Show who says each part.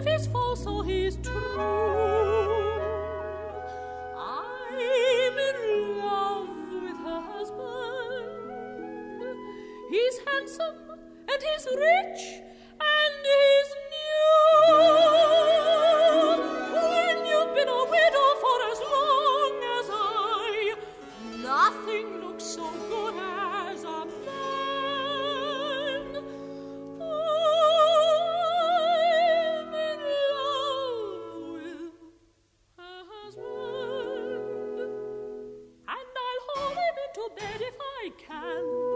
Speaker 1: if he's false or he's true. I'm in love with her husband. He's handsome and he's rich and he's can.